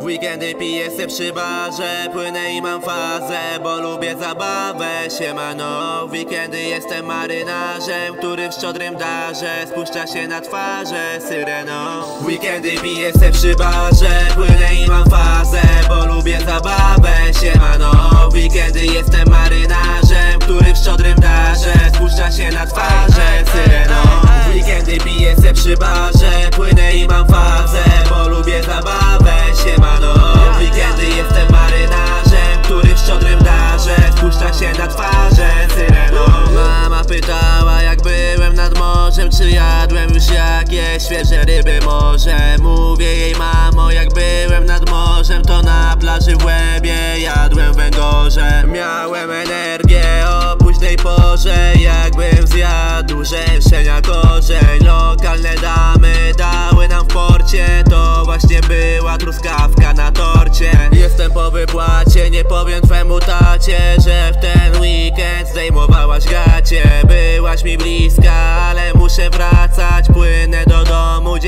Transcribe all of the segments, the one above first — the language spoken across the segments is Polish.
W weekendy piję se przy barze Płynę i mam fazę, bo lubię zabawę. Siemano, w weekendy jestem marynarzem Który w szczodrym darze Spuszcza się na twarze. Syreną W weekendy piję se przy barze Płynę i mam fazę, bo lubię zabawę. Siemano, w weekendy jestem marynarzem Który w szczodrym darze Spuszcza się na twarze syreną W weekendy piję se przy barze Płynę i mam fazę, bo lubię zabawę Siemano, w weekendy jestem marynarzem Który w szczodrym darze Spuszcza się na twarze syreną Mama pytała jak byłem nad morzem Czy jadłem już jakieś świeże ryby. Może Mówię jej mamo jak byłem nad morzem To na plaży w Łebie jadłem węgorze. Miałem energię Lokalne damy dały nam w porcie. To właśnie była truskawka na torcie. Jestem po wypłacie, nie powiem twemu tacie Że w ten weekend zdejmowałaś gacie. Byłaś mi bliska, ale muszę wracać. Płynę do domu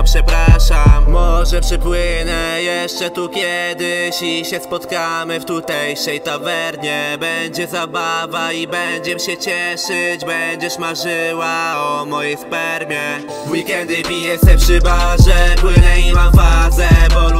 dziewczyno, przepraszam Może przypłynę jeszcze tu kiedyś I się spotkamy w tutejszej tawernie. Będzie zabawa i będziemy się cieszyć Będziesz marzyła o mojej spermie. W weekendy piję se przy barze Płynę i mam fazę, bo